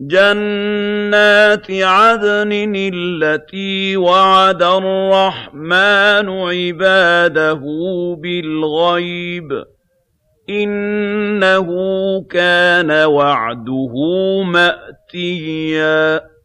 جَنَّاتِ عَدْنٍ الَّتِي وَعَدَ الرَّحْمَٰنُ عِبَادَهُ بِالْغَيْبِ ۚ إِنَّهُ كَانَ وَعْدُهُ مَأْتِيًّا.